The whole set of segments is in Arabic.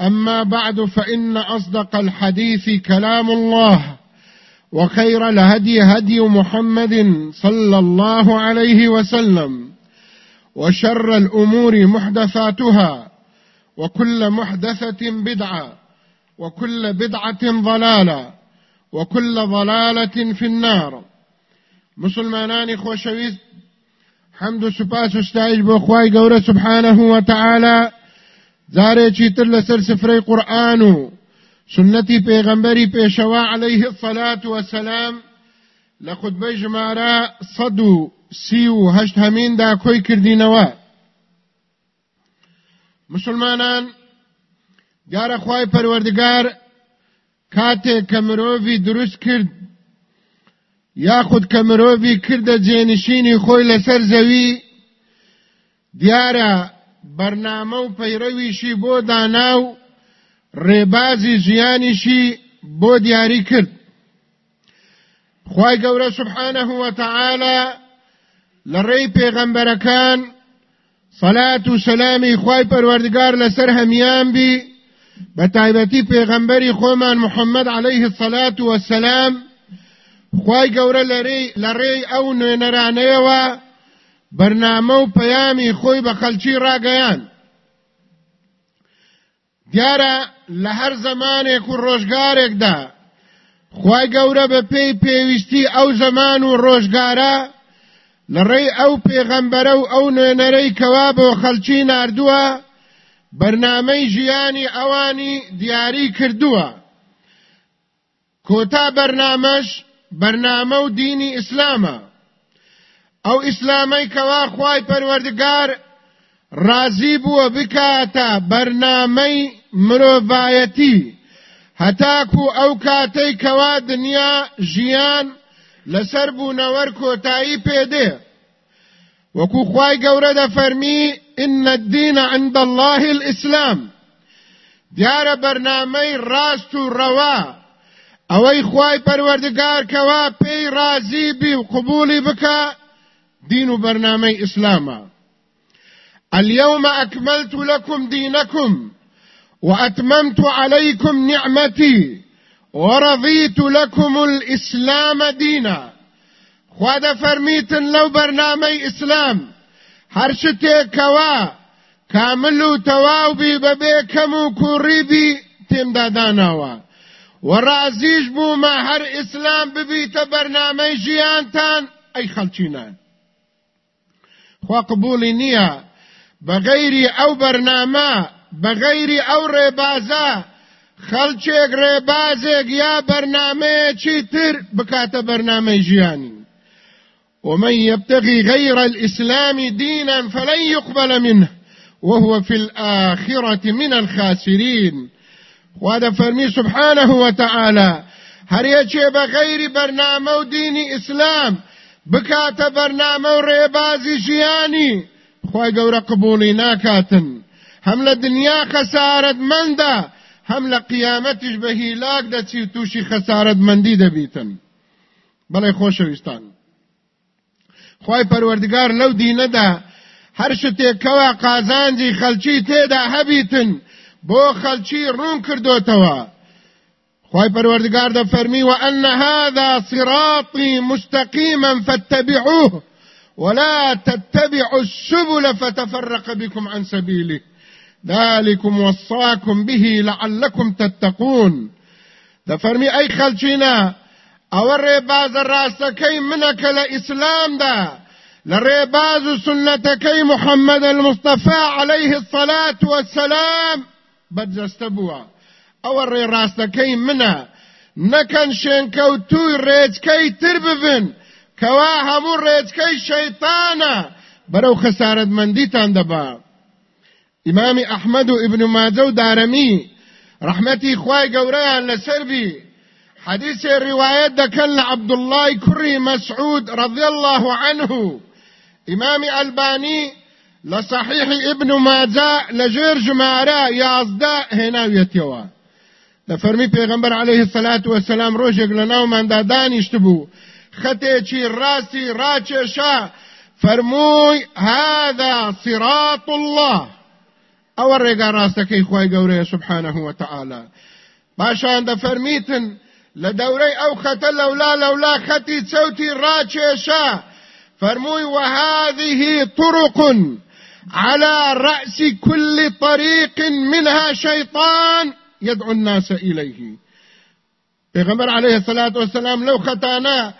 أما بعد فإن أصدق الحديث كلام الله وخير الهدي هدي محمد صلى الله عليه وسلم وشر الأمور محدثاتها وكل محدثة بدعة وكل بدعة ضلالة وكل ضلالة في النار. مسلمانان خوشويست حمد و سپاس و ستایش بۆ خوای سبحانه و زاره چې تر لسر سفرې قرآنو سنتي پیغمبري پېښوا عليه الصلاة والسلام لخطبه جماره صدو سیو هشت همین دا کوی کردینوا. مسلمانان گار خواه پروردگار کاته کمرووی درست کرد یا خود کمرووی کرده جینشینی خوی لسر زوی دیاره بەرنامە و پەیڕەویشی بۆ دانا و ڕێبازی ژیانیشی بۆ دیاری کرد. خی گەورە سبحانه وتعالى لە ڕێی پێغەمبەرەکان سەلات و سەلامی خی پەروەردگار لەسەر هەمیان بی بە تایبەتی پێغەمبەری خۆمان محەممەد عليه الصلاة والسلام خی گەورە لە ڕێی ئەو نوێنەرانەیەوە بەرنامە و پەیامی خۆی بە خەلکی ڕاگەیان. دیارە لە هەر زمانێک و ڕۆژگارێکدا خی گەورە بە پێی پێویستی ئەو زەمان و ڕۆژگارە لە ڕێی ئەو پێغەمبەرە و ئەو نوێنەرەی کەوا بۆ خەلکی نردووە بەرنامەی ژیانی ئەوانی دیاری کردووە. کۆتا بەرنامەش بەرنامە و دینی ئیسلامە. او اسلامي كوا خواي پروردگار رازي بو بكاتا برنامي مروفايتي هتاكو او كاتي كوا دنيا جيان لسر بو نور كوتاي بيده وكو خواي قورد فرمي ان الدين عند الله الاسلام دیارە بەرنمەی ڕاست و ڕەوا. ئەوەی خی پەروەردگار کەوا پێی رازی بی و قوبولی بکە دین و بەرنامەی ئیسلامە اليوم أكملت لكم دينكم وأتممت عليكم نعمتي ورضيت لكم الإسلام دينا. خواده فرميتن لو برنامي إسلام هرشتي كوا كاملو تواوبي ببيكمو كوريبي تمداداناوا. ورازيش بو ما هر إسلام ببيت برنامي جيانتان أي خلچينان. خوا بغیری أو برنامة بغیری أو ریبازه خەڵچێک ڕێبازێک یا بەرنمەیەکی تر؟ بکاتە بەرنمەی ژیانی. ومن يبتغي غير الإسلام دينا فلن يقبل منه وهو في الآخرة من الخاسرين. وهذا فرمي سبحانه وتعالى هر یەکێ بغير برنامه بکاتە بەرنامە و ڕێبازی ژیانی. خی گەورە قبولی ناکاتن. هەم لە دنیا خەسارت مندە هەم لە قیامەتیش بە هیلاک دەچی تووشی خەسارت مندی دەبیتن. بەڵێ خۆشەویستان. خی پەروەردگار لەو دینەدا هەر شتێکەوە قازانجی خەلکی تێدا هەبیتن بۆ خەلکی ڕوون کردوتەوە. خی پەروەردگار دەفەرمی وأن هذا صراطي مستقيما فاتبعوه ولا تتبعوا السبل فتفرق بكم عن سبيله. ذلكم وصاكم به لعلكم تتقون. دفرمي أي خلچينا أو ڕێباز ڕاستەکەی منەکە لە ئیسلامدا لە ڕێباز و سنەتەکەی محەممەد المستەفا عليه الصلاة والسلام بەجەستە بووە ئەوە ڕێڕاستەکەی منە نەکەن شێنکەوتوی ڕێچکەی تر ببن کەوا هەموو ڕێچکەی شەیتانە بەرەو خەسارەتمەندیتان دەبا ئیمامی ئەحمەد و ئیبن ماجە و دارەمی ڕەحمەتی خوای گەورەیان لەسەر بی حديث رواية دكن عبد الله كري مسعود رضي الله عنه. إمام ألباني لصحيح ابن ماجه لجير جمارا يازدا هنا يتيوا لفرمي پیغمبر عليه الصلاة والسلام روشك لناو من دادان اشتبو خطي چي راسي راچشا فرموي هذا صراط الله. أو الرقا راستكي خواهي قوري سبحانه وتعالى باشان دا فرميتن لدوري أو خط لولا لولا خطي صوتي راتشيشا فرموي وهذه طرق على رأس كل طريق منها شيطان. يدعو الناس إليه. پیغمبر عليه الصلاة والسلام لو خطانا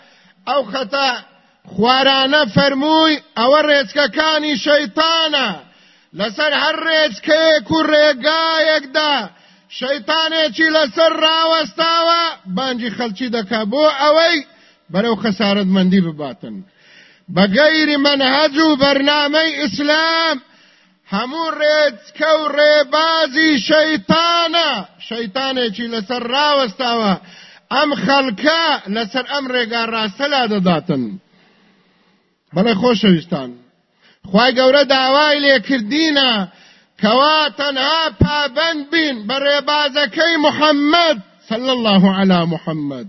أو خطا خوارانا فرموي أو رزككاني شيطانا لسر هر رزكيك و رقايك دا. شەیتانێکی لەسەر ڕاوەستاوە بانجی خەلکی دەکا بۆ ئەوەی بەرەو خەسارەتمەندی بباتن. بەگەیری منهەج و بەرنامەی ئیسلام هەموو ڕێچکە و ڕێبازی شەیتانە شەیتانێکی لەسەر ڕاوەستاوە ئەم خەڵکە لەسەر ئەم ڕێگا ڕاستەلا دەداتن بەڵێ خۆشەویستان خی گەورە داوای لێکردینە كوا تنها پابند بين بريبازكي محمد صلى الله على محمد.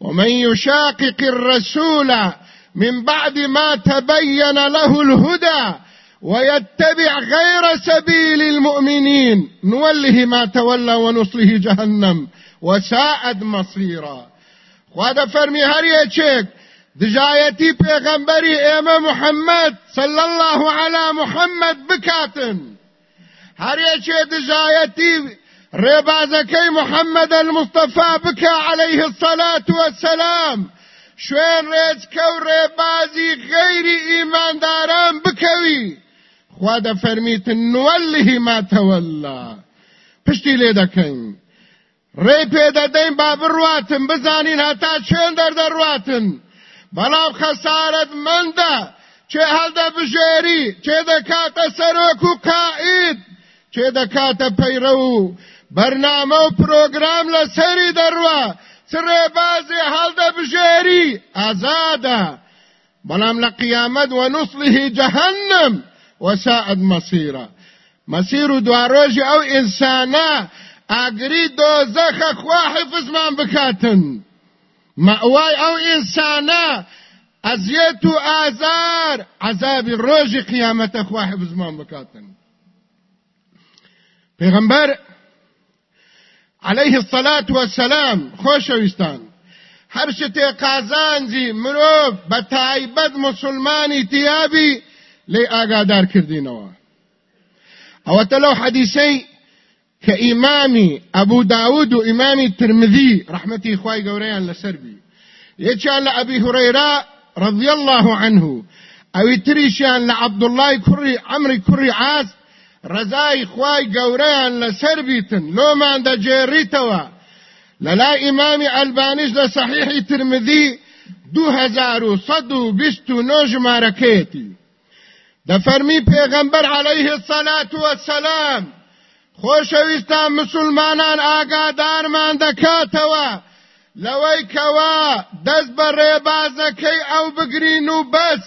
ومن يشاقق الرسول من بعد ما تبين له الهدى. ويتبع غير سبيل المؤمنين. نوله ما تولى ونصله جهنم. وساءد مصيرا. وهذا فرمي هر يچك دجايتي پیغمبري ايما محمد صلى الله على محمد بكاتن هر یەکێ دژایەتی ڕێبازەکەی محەممەد المستەفا بکە عليه الصلاة والسلام. شوێن ڕێچکە و ڕێبازی غەیری ئیمانداران بکەوی خوا دا فرمیت نوله ما تولا پشتی لیده کن ری پیدا دین باب رواتن بزانین حتا چند در در رواتن بلاو خسارت من ده چه هل ده بجیری چه ده کات سروک و قائد چه ده کات پیرو برنامه و پروگرام لسری دروا سره بازی هل ده بجیری ازاده بلام لقیامت و نصله جهنم وەساعد مەسیرە مەسیر و دواڕۆژی ئەو ئینسانە ئاگری دۆزەخە خوا حفزمان بکاتن. مەوای ئەو ئینسانە ئەزیەت و ئازار عذابی ڕۆژی قیامەتە خوا حفزمان بکاتن. پیغمبر عليه الصلاة والسلام خوشویستان هر شتێ قازانجی مرۆڤ بە تایبەت مسلمانی تیابی ئاگادار کردینەوە. ئەوەتە لەو حەدیسەی کە ئیمامی ئەبوو داود و ئیمامی ترمذی ڕحمەتی خوای گەورەیان لەسەر بی. یەکیان لە ئەبی هورەیرا رضی الله عنه. ئەوی تریشیان لە عەبدوڵای کوڕی عەمری کوڕی عاص ڕزای خوای گەورەیان لەسەر بیتن لۆمان دەجێڕیتەوە. لەلای ئیمامی ئەلبانیش لە سەحیحی ترمذی 2129 ژمارەکەیەتی. دەفەرمی پێغەمبەر عليه الصلاة والسلام. خۆشەویستان مسلمانان ئاگادارمان دەکاتەوە لەوەی کەوا دەست بە ڕێبازەکەی ئەو بگرین و بەس.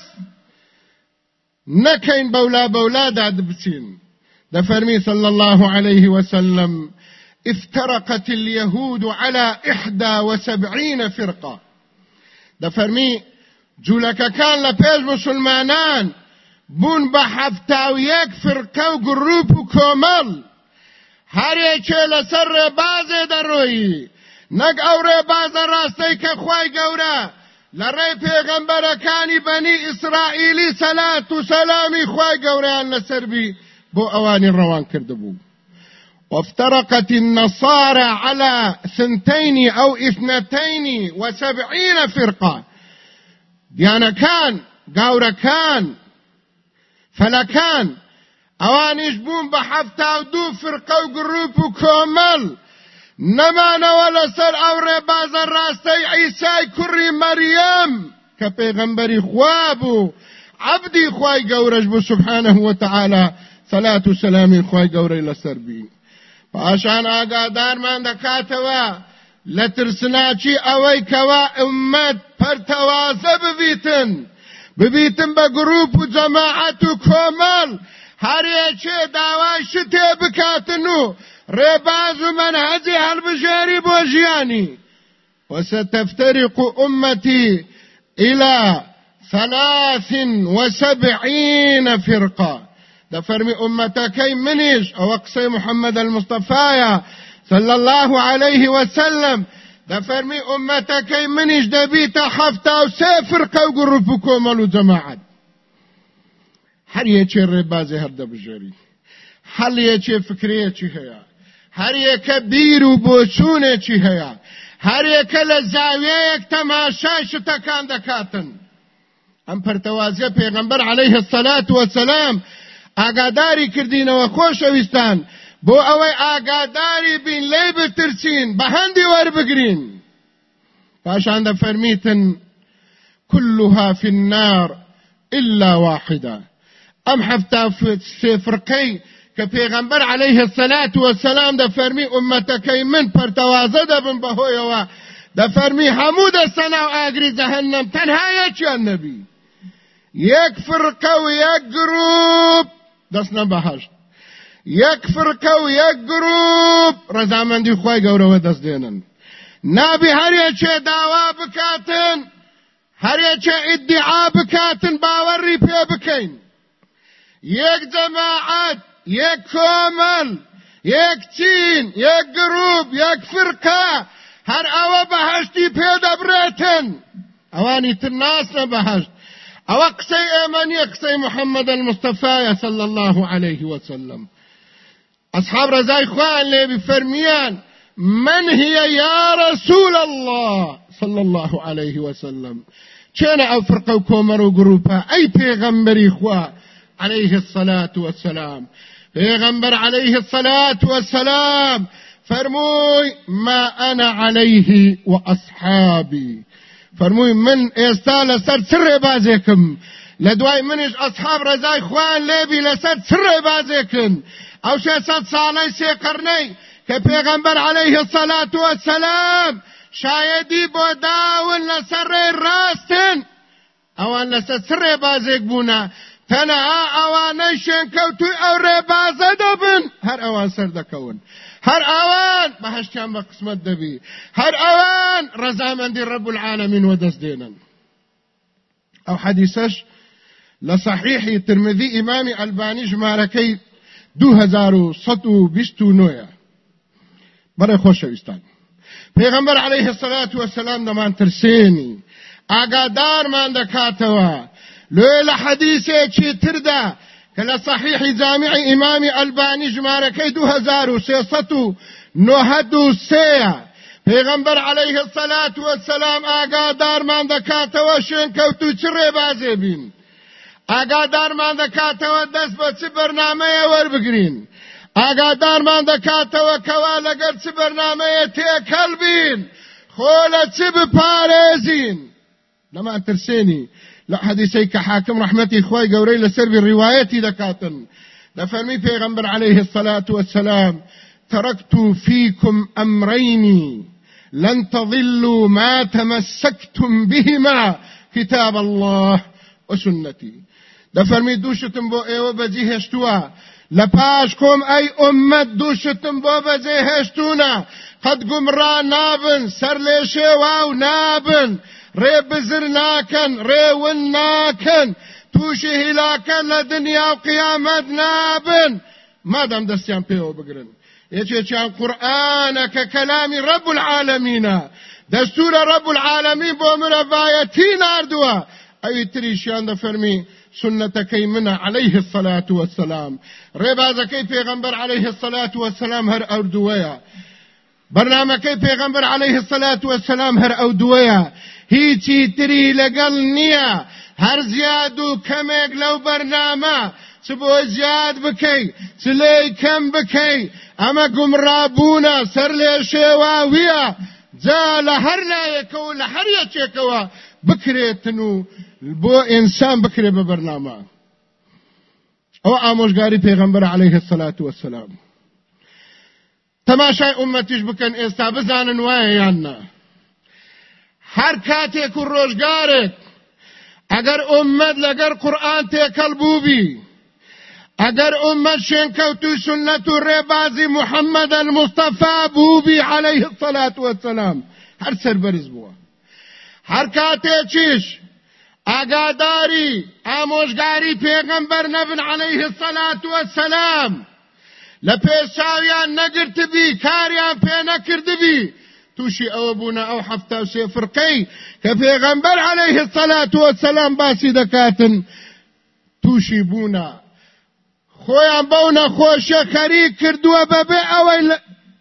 نەکەین بەولا بەولادا دبچین. دەفەرمی صلى الله عليه وسلم افترقت اليهود على إحدى وسبعين فرقة. دەفەرمی جوولەکەکان لە پێش مسلمانان بوون بە حەفتا و یەک فرقە و گروپ و کۆمەڵ. هەرێکێ لەسەر ڕێبازێ دەڕۆیی نەک ئەو ڕێبازە ڕاستەی کە خوای گەورە. لە ڕێ پێغەمبەرەکانی بەنی ئیسرائیلی سەلات و سەلامی خوای گەوریان لەسەربی بۆ ئەوانی ڕەوان کردبوو. وافترقت النصارى على ثنتين أو اثنتين وسبعين فرقة ديانا كان قاورا كان فلا كان ئەوانیش بوون بە حەفتا و دوو فرقە و گروپ و کۆمەڵ نەمانەوە لەسەر ئەو ڕێبازە ڕاستەی عیسای کوڕی مەریەم کە پێغەمبەری خوا بوو. عبدی خوای گەورەش بوو سبحانه وتعالى صلاة و سلامی خوای گەورەی لەسەر بی پاشان ئاگادارمان دەکاتەوە. لە ترسناچی ئەوەی کەوا ئومەت پەرتەوازە ببیتن. ببیتن بە گروپ و جەماعەت و کۆمەڵ هەرێکێ داوای شتێ بکاتن و ڕێباز و منهجی هەڵبژێری بۆ ژیانی وستفترق أمتي إلى ثلاث وسبعين فرقة. دفرمي أمتكي منيش أو أقصي محمد المصطفى صلى الله عليه وسلم. دفرمي أمتكي منيش دبيت حفتا وسافرقة وقرفكم الجماعات هەر یەکێ ڕێبازی هەردەبژێری هەڵ یەکێ فکرەیەکی هەیە؟ هەر یەکە بیر و بۆچوونێکی هەیە؟ هەر یەکە لە زاویەیەک تەماشای شتەکان دەکاتن. ئەم پەرتەوازیە پێغەمبەر عەلەیه السەلات وەسەلام ئاگاداری کردینەوە خۆشەویستان. بۆ ئەوەی ئاگاداری بین لێ بترسین بە هەندی وەربگرین پاشان دەفەرمیتن كلها في النار إلا واحدة. ام حفتا في فرقي كبيغمبر عليه الصلاة والسلام ده فرمي امتكي من پرتوازه ده بن بهويوا ده فرمي حمود السنة واغري جهنم تنها يچي النبي يك فرقه ويك جروب دسنا بهشت يك فرقه ويك جروب رزامن دي خوای گورو دس دينن نابي هر يچه داوا بكاتن هر يچه ادعا بكاتن باوري پي بكين یک جماعت یک کۆمەڵ یک چین یک گروپ یک فرقه هەر ئەوە بەهشتی پێدەبرێتن ئەوانی تر ناسنە بەهشت ئەوە قسەی ئێمەنیە قسەی محەممەد المستەفاە صلى الله عليه وسلم أصحاب رزاي خوان لي بفرميان من هي يا رسول الله؟ صلى الله عليه وسلم. أو فرقة وكومر وقروبها أي پیغمبري خواه عليه الصلاة والسلام. پیغمبر عليه الصلاة والسلام. فرموي ما أنا عليه وأصحابي. فرموي من استال سر سر بازيكم لدواي منش أصحاب رزاي خوان لبي لسر سر أو شي سد صالي سي قرني كبيغمبر عليه الصلاة والسلام شايدي بوداون لسر راستن اوان لسر سر بازيك بونا تەنەها ئەوانەی شوێنکەوتوی ئەو ڕێبازە دەبن. هەر ئەوان سەر دەکەون. هەر ئەوان بەهشتیان بە قسمت دەبی. هەر ئەوان ڕەزامەندی ڕەب العالمین وەدەست دێنن. ئەو حەدیسەش لە صحیحی ترمذی ئیمامی ئەلبانی ژمارەکەی 2129 بەڕێ خۆشەویستان پێغەمبەر عليه الصلاة والسلام دەمان ترسێنی ئاگادارمان دەکاتەوە لێ لە حەدیسێکی تردا کە لە صحیحی جامعی ئیمامی ئەلبانی ژمارەکەی 2393 پێغەمبەر عليه الصلاة والسلام ئاگادارمان دەکاتەوە شوێن کەوتو چ ڕێبازێ بین؟ ئاگادارمان دەکاتەوە دەست بە چ بەرنمەیە وەربگرین. ئاگادارمان دەکاتەوە کەوا لەگەر چ بەرنمەیە تێکەڵ بین خۆ لە چ بپارێزین. لەمان ترسێنی. لە حەدیسەی کە حاکم ڕحمەتی خۆی گەورەی لەسەر ڕیوایەتی دەکاتن. دەفەرمی پێغەمبەر عليه الصلاة والسلام تركت فيكم أمرين لن تضلوا ما تمسكتم بهما. كتاب الله وسنتي دەفەرمی دووشتم بۆ ئێوە بەجی هێشتووە لە پاش کۆم ئەی ئومەت دووشتم بۆ بەجێ هێشتونە قەت گومڕا نابن سەر لێ شێوا و نابن ڕێ بزر ناکەن ڕێون ناکەن تووشی هیلاکە لە دنیا و قیامەت نابن مادەم دەستیان پێوە بگرن یەکێکیان قورآانە کە کەلامی ڕەب العالمینە دەستورە ڕەب العالمی بۆ مرەڤایەتی نردووە ئەوی تریشیان دەفەرمی سنتەکەی منە عليه الصلاة والسلام. ڕێبازەکەی پێغەمبەر عليه الصلاة والسلام هەر ئەوردووەیە بەرنامەکەی پێغەمبەر عليه الصلاة والسلام هەر ئەودووەیە هیچی تری لەگەڵ نییە هەر زیاد و کەمێک لەو بەرنامە چ بۆ زیاد بکەی چ لێی کەم بکەی ئەمە گومڕابوونە سەر لێ شێواویە جا لە بۆ ئینسان بکرێ بە بەرنامە. ئەو ئامۆژگاری پێغەمبەر عليه الصلاة والسلام تەماشای ئومەتیش بکەن ئێستا بزانن وایە یاننا هەر کاتێک و ڕۆژگارێک ئەگەر ئومەت لەگەر قورآن تێکەڵ بووبی ئەگەر ئومەت شوێنکەوتوی سنەت و ڕێبازی محەممەد المستەفا بووبی عليه الصلاة والسلام هەر سەربەرز بووە. هەر کاتێکیش ئاگاداری ئامۆژگاری پێغەمبەر نەبن عليه الصلاة والسلام لە پێشاویان نەگرتبی کاریان پێ نەکردبی. تووشی ئەوە بوونە ئەو حەفتا سێ فرقەی کە پێغەمبەر عليه الصلاة والسلام باسی دەکاتن. تووشی بوونە. خۆیان بەو نەخۆشیە خەریک کردووە بەبێ ئەوەی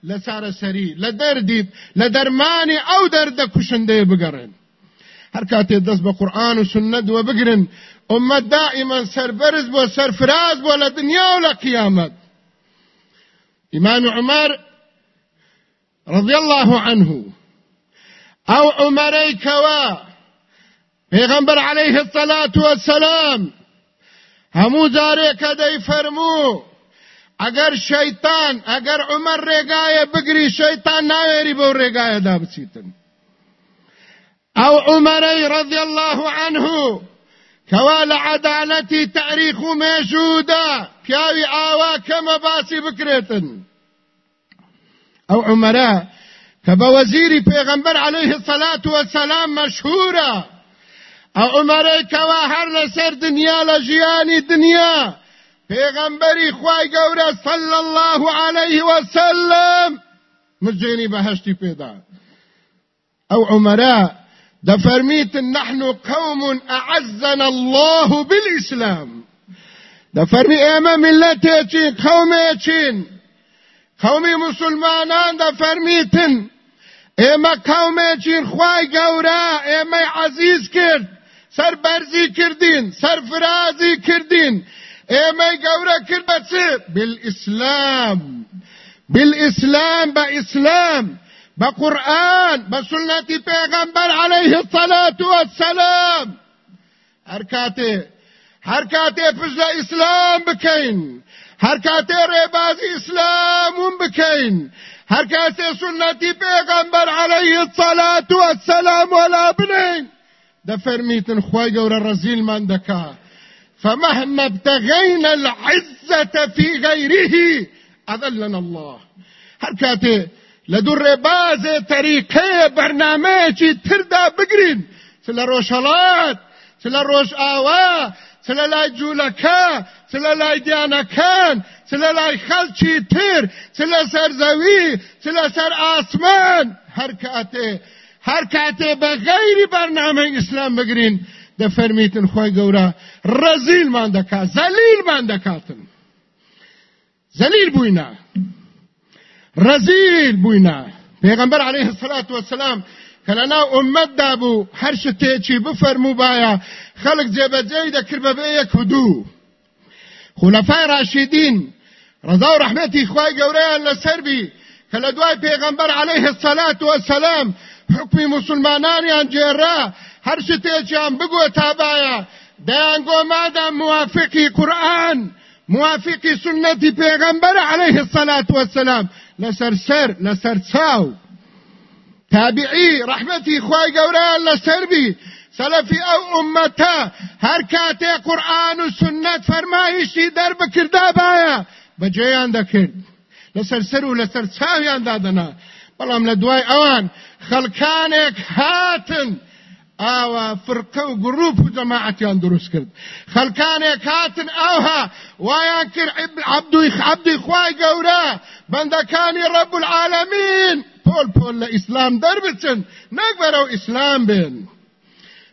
لە سارەسەری لە دەردیت لە دەرمانی ئەو دەردە کوشندەیە بگەڕێن. هەر کاتێ دەست بە قورآن و سنت وە بگرن. ئومەت دائما سەربەرز بۆ سەرفراز بۆ لە دنیا و لە رضي الله عنه. أو عمري كوا پیغمبر عليه الصلاة والسلام. همو جارێ کە فەرموو. ئەگەر شەیتان ئەگەر عمر ڕێگایە بگری شەیتان ناوێری بەو ڕێگایەدا ئەو عمرەی رضی الله عنه عەدالەتی تاریخ و مێژوودا پیاوی ئاوا کەمە باسی کە بە وەزیری پێغەمبەر عليه الصلاة والسلام عمرەی کەوا هەر لەسەر دنیا لە ژیانی دنیا پێغەمبەری خوای گەورە صلى الله عليه وسلم. مجێنی بەهشتی پێدا ئەو عمرە دفرميت نحن قوم أعزنا الله بالإسلام. دفرمي إيما ملتي قومي قومي مسلمانان دفرميتن إيما قومي خواي قورا إيما عزيز كرد سر برزي كردين سر فرازي كردين. إيما قورا كرد بالإسلام. بقرآن بسنة پیغمبر عليه الصلاة والسلام. حركاته حركاته فزل اسلام بكين حركاته رباز اسلام بكين حركاته سنة پیغمبر عليه الصلاة والسلام ولا بنين ده فرميتن خواهي قول الرزيل من دكا فمهما ابتغينا العزة في غيره أذلنا الله. حركاته لە دوو ڕێبازێ تەریقەیە بەرنمەیەکی تردا بگرین. چ لە ڕۆژهڵات چ لە ڕۆژ ئاوا چ لە لای جوولەکە چ لە لای دیانەکان چ لە لای خەڵکی تر چ لە سەرزەوی چ لە سەر ئاسمان. هەر کاتێ هەر کاتێ بە غەیری بەرنامەی ئیسلام بگرین. دەفەرمیتن خۆی گەورە ڕەزیلمان دەکات زەلیلمان دەکاتن. زەلیل بووینە رزيل بوينا. پیغمبر عليه الصلاة والسلام کلنا أمت دابو هر شته چی بفرمو بایا خلق جێبەجێی دەکرد بەبێ یەک هدوو خولەفای راشدین ڕزا و ڕحمەتی خوای گەورەیان لەسەربی کە لە دوای پێغەمبەر عليه الصلاة والسلام حکمی مسلمانانیان جێرا هەر شتێکیان بگوە تابایە دەیان گۆمادا موافقی قورآن موافقی سنەتی پێغەمبەر عليه الصلاة والسلام. لەسەر سەر لەسەر چاو تابعی ڕحمەتی خوای گەورەیان لەسەربی سەلەفی ئەو ئومەتە هەر کاتێ قورآن و سنەت فەرمایشتی دەربکردا باە بەجێیان دەکرد لەسەر سەر و لەسەر چاویان دادەنا بەڵام لە دوای ئەوان خەڵکانێک هاتن. ئاوا فرقە و گروپ و جەماعەتیان دروست کرد. خەڵکانێک هاتن ئەوها وایان کرد عەبدوی عەبدی خوای گەورە بەندەکانی ڕەب العالەمین پۆل پۆل لە ئیسلام دەربچن نەک بەرەو ئیسلام بن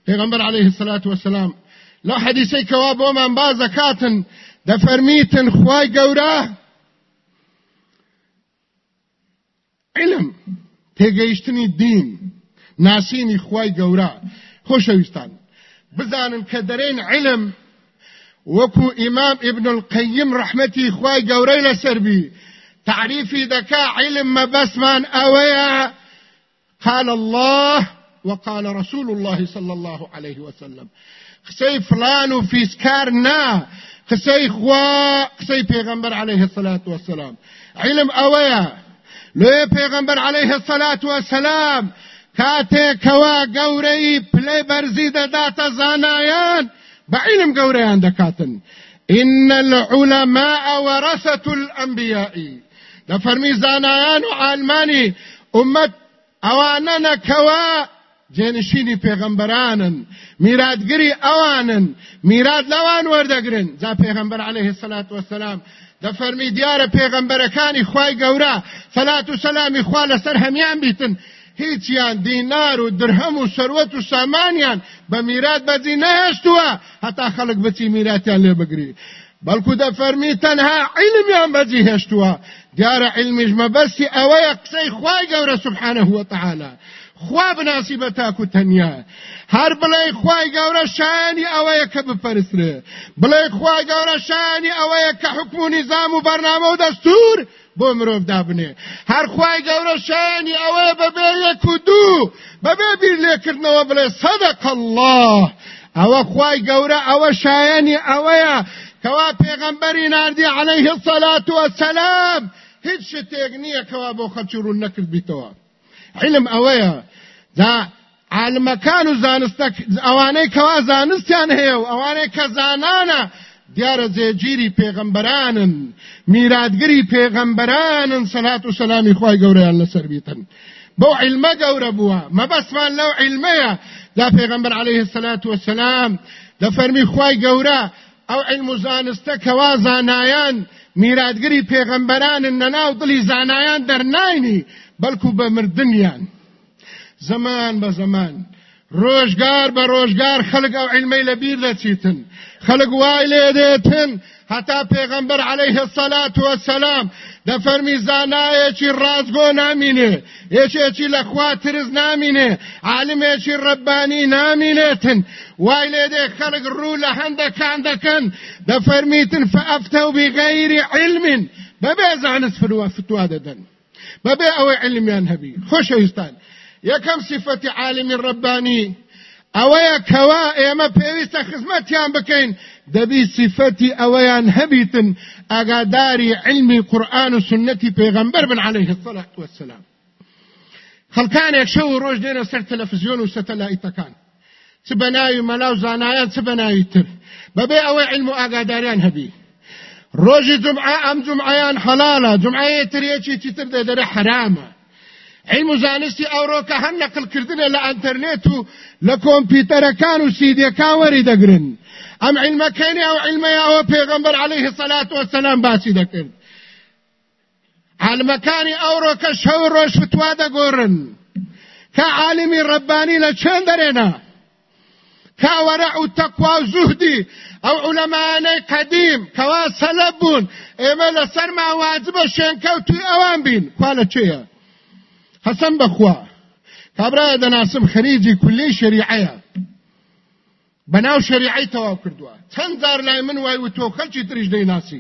پێغەمبەر عليه الصلاة والسلام. لو حدیثی کەوا بۆمان بازەکاتن دەفەرمیتن خوای گەورە علم. تێگەیشتنی دین. ناسینی خوای گەورە. خۆشەویستان. بزانن کە دەرێن علم وەکو ئیمام ابن القیم ڕحمەتی خوای گەورەی لەسەربی تعریفی دەکا علم مەبەسمان ئەوەیە. قال الله وقال رسول الله صلى الله عليه وسلم. قسەی فلان و فیسکار نا. قسەی خوا قسەی پێغەمبەر عليه الصلاة والسلام. علم ئەوەیە. لێ پێغەمبەر عليه الصلاة والسلام. کاتێکەوە گەورەی پلەی بەرزی دەداتە زانایان؟ بە علم گەورەیان دەکاتن. إن العلماء ورثة الأنبياء. لفرمي زانایان و عالمانی أمت أواننا كوا جێنشینی پێغەمبەرانن میراتگری ئەوانن میرات لەوان وەردەگرن. جا پێغەمبەر عليه الصلاة والسلام دەفەرمی دیارە پێغەمبەرەکانی خوای گەورە سەلات و سەلامی خوا لەسەر هەمیان بیتن. هیچیان دینار و درهم و سەروەت و سامانیان بە میرات بەجی نەهێشتووە هەتا خەڵک بچی میراتیان لێ بگری. بەڵکو دەفەرمی تەنها علمیان بەجی هێشتووە. دیارە علمیش مەبەستی ئەوەیە قسەی خوای گەورە سبحانه وتعالى خوا بناسی بە تاکو تەنیا. هەر بڵێ خوای گەورە شانی ئەوەیە کە بپەرسرێ بڵێ خوای گەورە شانی ئەوەیە کە حکم و نیزام و بەرنامە و دەستور بۆ مرۆڤ دابنێ. هەر خوای گەورە شانی ئەوەیە بەبێ یەک و دوو بەبێ بیر لێکردنەوە بڵێ سەدەق الله. ئەوە خوای گەورە ئەوە شایانی ئەوەیە. کەوا پێغەمبەری ناردی عليه الصلاة والسلام هیچ شتێک نییە کەوا بۆ خەلکی ڕوون نەکرد بیتەوە علم ئەوەیە. دا عالمەکان و زانستە ئەوانەی کەوا زانستیان هەیە و ئەوانەی کە زانانە دیارە جێگیری پێغەمبەرانن میراتگری پێغەمبەرانن سەلات و سەلامی خوای گەورەیان لەسەر بیتن. بۆ علمە گەورە بووە مەبەسمان لەو علمەیە دا پێغەمبەر عليه الصلاة والسلام دەفەرمی خوای گەورە ئەو علم و زانستە کەوا زانایان میراتگری پێغەمبەرانن نەناو دڵی زانایان دەرناینی بەڵکو بە مردنیان. زمان بە زمان ڕۆژگار بە ڕۆژگار خەڵک ئەو علمەی لەبیر دەچیتن. خەڵک وای لێ دێتن هەتا پێغەمبەر عليه الصلاة والسلام دەفەرمی زانایەکی ڕازگۆ نامینێ یەکێکی لە خوا ترز نامینێ عالمێکی ڕەبانی نامینێتن وای لێ دێ خەڵک ڕوو لە هەندەکان دەکەن دەفەرمیتن فأفتوا بغير علم. بەبێ زانست فروە فتوا دەدەن بەبێ ئەوەی علمیان هەبی خۆشەویستان یەکەم صفەتی عالمی ڕەبانی ئەوەیە کەوا ئێمە پێویستە خزمەتیان بکەین. دەبی صفەتی ئەوەیان هەبیتن. ئاگاداری علمی قورآن و سنەتی پێغەمبەر بن عليه الصلاة والسلام خەڵکانێک شەو و ڕۆژ دێنە سەر تەلەڤیزیۆن و سەتەلایتەکان. چ بەناوی مەلاو زانایان چ تر. بەبێ ئەوەی علم و ئاگاداریان هەبی. ڕۆژی جمعە ئەم جمعەیان حەڵالە جمعەیە ترێکی تر دەدەرە؟ حرامە. علم و زانستی ئەوڕۆکە هەم نەقلکردنە لە ئەتەرنێت و لە کۆمپیوتەرەکان و سیدەکان وەری دەگرن. ئەم علمەکەنی ئەو علمەیەەوە پێغمبەر عليه سەلات وەسەلام باسی دەکرد. عالمەکانی ئەوڕۆکە شەو ڕۆژ فتوا دەگۆڕن. کە عالمی ڕەبانی لە چند دەرێنە كورع التقوى زهدي او علماء قديم كوا سلبون اما لسر ما واجب شنكوتي اوان بين قال چيه قسم بخوا. کابرا دەناسم خەریجی کولی شریعەیە بەناو شریعی تەواو کردووە چەند زار لای من وای و تۆ خەلکی تریش دەیناسی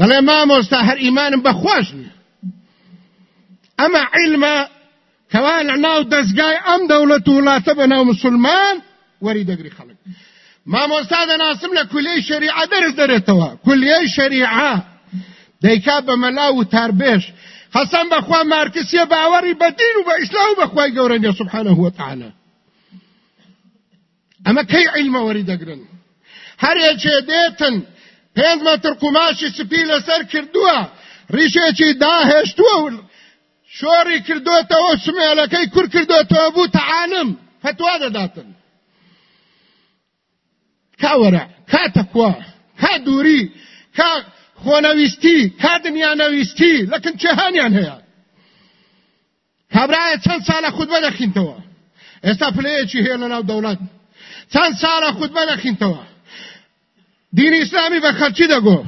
دەڵێ مامۆستا هەر ئیمانم بەخواش نیە ئەمە عیلمە کەوا لە ناو دەستگای ئەم دەوڵەت وڵاتە مسلمان وەری دەگری خەڵک مامۆستا دەناسم لە کولیەی شریعە دەرز دەرێتەوە کولیەی شریعە دەیکا بە مەلا و خەسەم بەخوا مارکسیە باوەڕی بە دین و بە ئیسلام و بەخوای گەورە سبحانه وتعالى ئەمە کەی عیلمەوەری دەگرن هەر یەکێ دێتن پێنج مەتر قوماشی سپی لەسەر کردووە ڕیشێکی داهێشتووە شۆڕی کردوێتەوە سمێلەکەی کور کردوێتەوە بوو تەعانم فتوا دەداتن کاوەرە کا تەکوا کا دووری کا خۆنەویستی کا دنیانەویستی لەکن چێهانیان هەیە. کابرایە چەند ساڵە خودبە دەخینتەوە. ئێستا پلەیەکی هەیە لە ناو دەوڵەت. چەند ساڵە خودبە دەخینتەوە. دینی ئیسلامی بە خەرچی دەگۆ.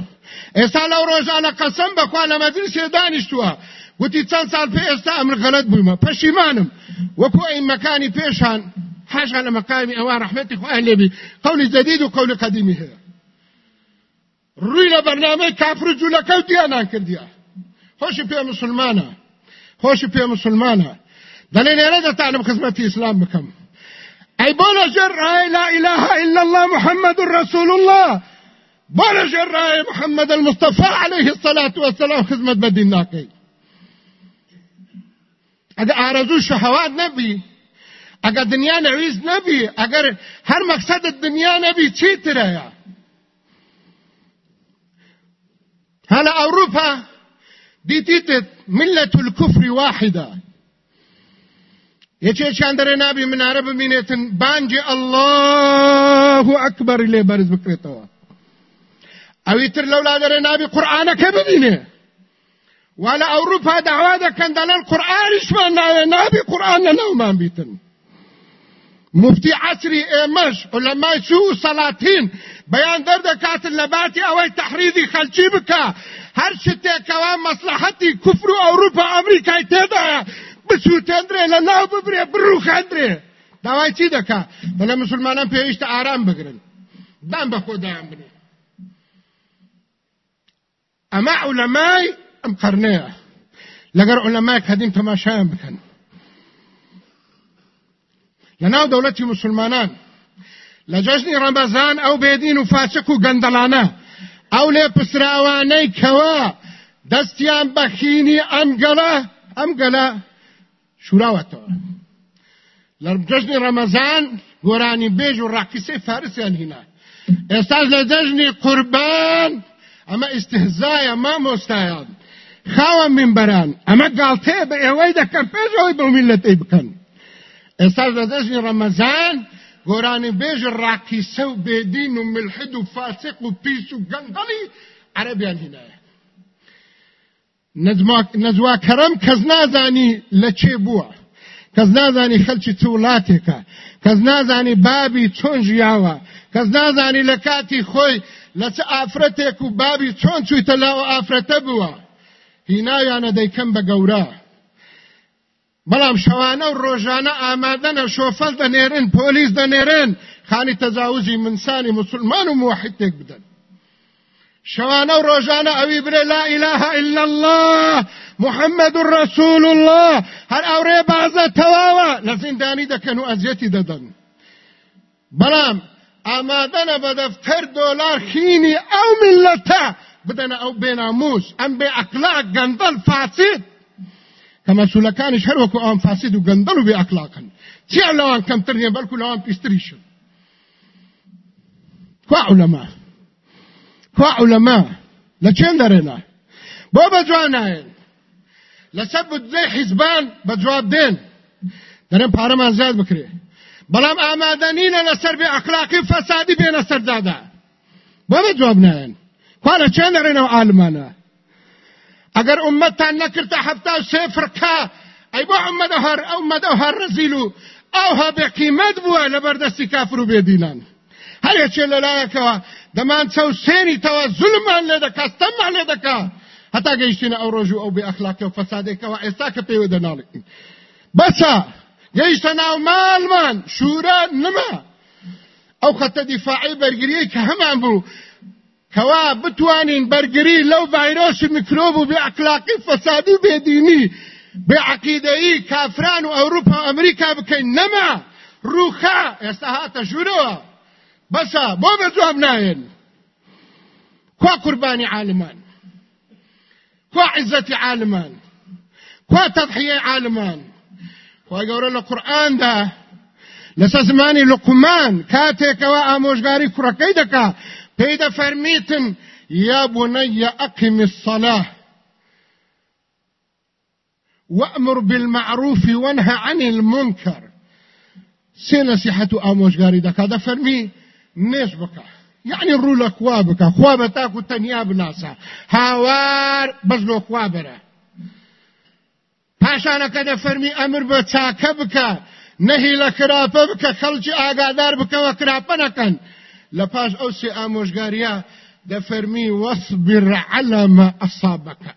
ئێستا لەو ڕۆژانە قەسەم بەخوا لە مەجلیسێ دانیشتووە. وتی چەند ساڵ پێ ئێستا ئەمر غەلەت بوومە. پەشیمانم. وەکو ئەی مەکانی پێشان حاشا لە مەقامی ئەوان. ڕحمەتی خواه لێبی. قولی جدید و قولی قدیمی هەیە. ڕووی لە بەرنامەی کافر و جوولەکە و دیانان کردیە. خۆشی پێ مسلمانە. خۆشی پێ مسلمانە. دەڵێ لێرە دەتانم خزمەتی ئیسلام بکەم. ئەی بۆ ڕای لا إله إلا الله محمد رسول الله. بۆ ڕای محمد المصطفى عليه الصلاة والسلام خزمەت بە دین ناکەی. ئەگە ئارەزوو شەهەوات نەبی. ئەگە دنیا نەویست نەبی. ئەگەر هەر مەقسەدت دنیا نەبی چی ترەیە؟ هەلە ئەوروپا دیتیتت ملة الكفر واحدة؟ یەکێکیان دەرێ نابی منارە ببینێتن بانجی الله أكبر لێ بەرز بکرێتەوە ئەوی تر لەولا دەرێ نابی قورآانەکە ببینێ ولا ئەوروپا داوا دەکەن دەڵێن قورآانیشمان ناوێ نابی قورآان لە ناومان بیتن مفتی عصری ئێمەش علەمای سو سەلاتین بەیان دەردەکاتن لە باتی ئەوەی تەحریدی خەلکی بکە هەر شتێکەوە مەسلحەتی کوفر و ئەوروپا ئەمریکای تێدایە بسووتێندرێ لە ناو ببرێ بڕوو خەندرێ داوای چی دەکا بەلە مسلمانان پێویستە ئارام بگرن. دام بە خۆدایان بنێ. ئەمە عولەمای ئەم قەرنەیە. لەگەر عولەمای کەدیم تەماشایان بکەن. لەناو دەوڵەتی مسلمانان لە جەژنی ڕەمەزان ئەو بێدین و فاچک و گەندەڵانە ئەو لێ پسراوانەی کەوە دەستیان بەخینی ئەمگەڵە ئەمگەلە شوراوەتەوە. لە جەژنی ڕەمەزان گۆرانی بێژ و ڕاکیسەی فارسیان هینا. ئێستاش لە جەژنی قوربان ئەمە ئیستهزایە مامۆستایان خاوە منبەران. ئەمە گاڵتەیە بە ئێوەی دەکەن پێشەوەی بەو میلەتەی بکەن. ئێستاش لە جەژنی ڕەمەزان گۆرانی بێژ ڕاکیسە و بێدین و ملحد و فاسق و پیس و گەنگەڵی عەرەبیان هینایە. نەجوا کەرەم کەس نازانی لە چێ بووە. کەس نازانی خەلکی چ وڵاتێکە کەس نازانی بابی چۆن ژیاوە. کەس نازانی لە کاتی خۆی لە چه ئافرەتێک و بابی چۆن چوویتە لاو ئافرەتە بووە. هینایانە دەیکەم بە گەورە. بەڵام شەوانە و ڕۆژانە ئامادەنە شۆفەل دەنێرن پۆلیس دەنێرن خانی تەجاوزی منسانی مسلمان و موحدێک بدەن. شەوانە و ڕۆژانە ئەوی برێ لا إله إلا الله محمد رسول الله هەر ئەوڕێ بازە تەواوە لە زیندانی دەکەن و ئەزیەتی دەدەن. بەڵام ئامادەنە بە دەفتەر دۆلار خینی ئەو ملەتە بدەنە ئەو بێناموس ئەم بێ ئەقلاق گەندەل فاسد کە مەسوولەکانیش هەروەکو ئەوان فاسد و گەندەل و بێ ئەقلاقن چیان لەوان کەمتر نیە بەڵکو لەوان پیستریشن کوا عولەما کوا عولەما لە چێن دەرێنا بۆ بە جوانایەن لەسەر بودجەی حیزبان بە جواب دێن دەرێن پارەمان زیاد بکرێ بەڵام ئامادەنینە لەسەر بێ ئەخلاقی فەسادی بێنە سەردادا بۆ بە جواب نایەن کوا لە چێن دەرێنەوە ئەگەر ئومەتان نەکردە هەفتا سێفر کا ئەی بۆ ئومەدە هەر ئەومەدە هەر ڕزیل و ئەوها بێقیمەت بووە لە بەردەستی کافر و بێدینان هەر یەکێ لەلایەکەوە دەمان چەو سێنیتەوە زولمان لێ دەکا ستەممان لێ دەکا هەتا گەیشتینە ئەو ڕۆژ و ئەو بێ ئەخلاقی و فەسادێکەوە ئێستا کە پێوە دەناڵین بەسە گەیشتە ناو مالمان شورە نما. ئەو خەتە دیفاعی بەرگریەی کە هەمان بوو کەوا بتوانین بەرگری لەو ڤایرۆسی میکرۆب و بێ ئەخلاقی فەسادی و بێدینی بێ عقیدەیی کافران و ئەوروپا و ئەمریکا بکەین. نەما ڕووخا ئێستا هاتە ژوورەوە. بەسە بۆ بە جواب نایەن کوا قوربانی عالمان. کوا عزەتی عالمان. کوا تەضحیە عالمان. خوا گەورە لە قورئاندا لەسەر لقمان کاتێکەوە ئامۆژگاری کوڕەکەی دەکا. پێی دەفەرمیتن یا بني أقم الصلاة. وأمر بالمعروف وانهى عن المنكر. سي نصيحة آموشگاری دکا دا فرمی نیش بکا يعني الرولة خوا بکا خوا بتاكو تنيا بناسا هاوار بزلو خوا برا. پاشانەکە دەفەرمی ئەمر بە چاکە بکە نەهی لە کراپە بکە خەڵکی ئاگادار بکەوە کراپە لە پاش ئەو سێ ئامۆژگاریە دەفەرمی وەصبر على ما أصابك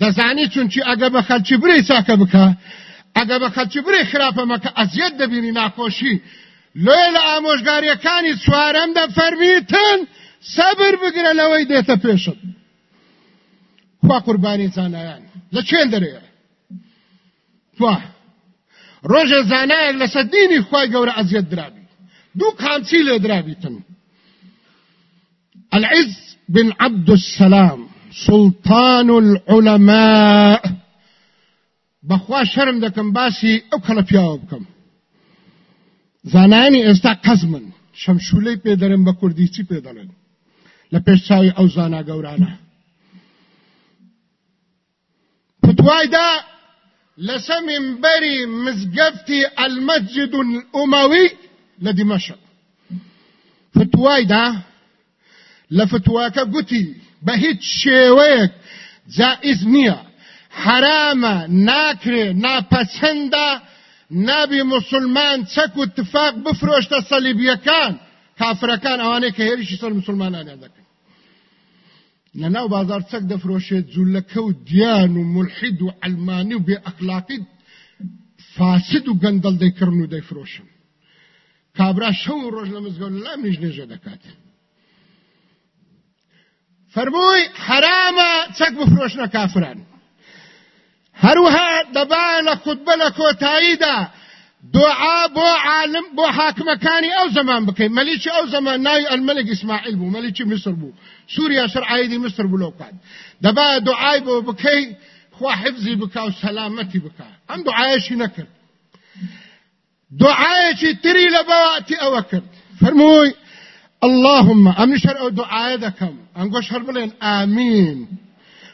دەزانی چونچی ئەگە بە خەلکی بری چاکە بکە ئەگە بە خەلکی بری خراپە مەکە ئەزیەت دەبینی ناخۆشی لۆی لە ئامۆژگاریەکانی چوارەم دەفەرمیتن سەبر بگرە لەوەی دێتە پێشت خوا قوربانی زانایان. لە چێن دەرەیە توا ڕۆژە زانایەک لەسەر دینی خوای گەورە درابی دوو کامچی لێ درابیتن العز بن عبد السلام سلطان العلماء. بەخوا شەرم دەکەم باسی ئەو کەڵە پیاوە بکەم زانانی ئێستا قەزمن شەمشولەی پێدەرن بە کوردی چی پێدەڵێن لە پێشچاوی ئەو زانا گەورانە فتوایدا لەسە منبەری مزگەفتی المەسجد الأموي لە دیمەشق. فتوایدا لە فتواکە گوتی بە هیچ شێوەیەک جائز نییە. حرامە ناکرێ ناپەسەندە نابی مسلمان چەک و اتفاق بفرۆشتە سەلیبیەکان کافرەکان ئەوانەیە کە هێریشی سەر مسلمانانیان دەکەن. لەناو بازار چەک دەفرۆشێت جوولەکە و دیان و ملحید و ئەلمانی و بێ ئەخلاقی فاسد و گەندەڵ دەیکردن و دەیفرۆشن. کابرا شەو ڕۆژ لە مزگەوت لام نیژ نێژە دەکات. فەرمووی حرامە چەک بفرۆشنە کافران. هەروها دەبا لە خوتبە لە کۆتاییدا دوعا بۆ عالم بۆ حاکمەکانی ئەو زەمان بکەین مەلیکی ئەو زەمان ناوی ئەلمەلک ئیسماعیل بوو مەلیکی مصر بوو. سووریا شەرعایدی مصر بوو لەو کات. دەبا دوعای بۆ بکەی خوا حفزی بکا و سەلامەتی بکا. ئەم دوعایەشی نەکرد. لە بەواتی ئەوە کرد فەرمووی اللهم امن شر أو دعاء دکم انگو شر بلین آمین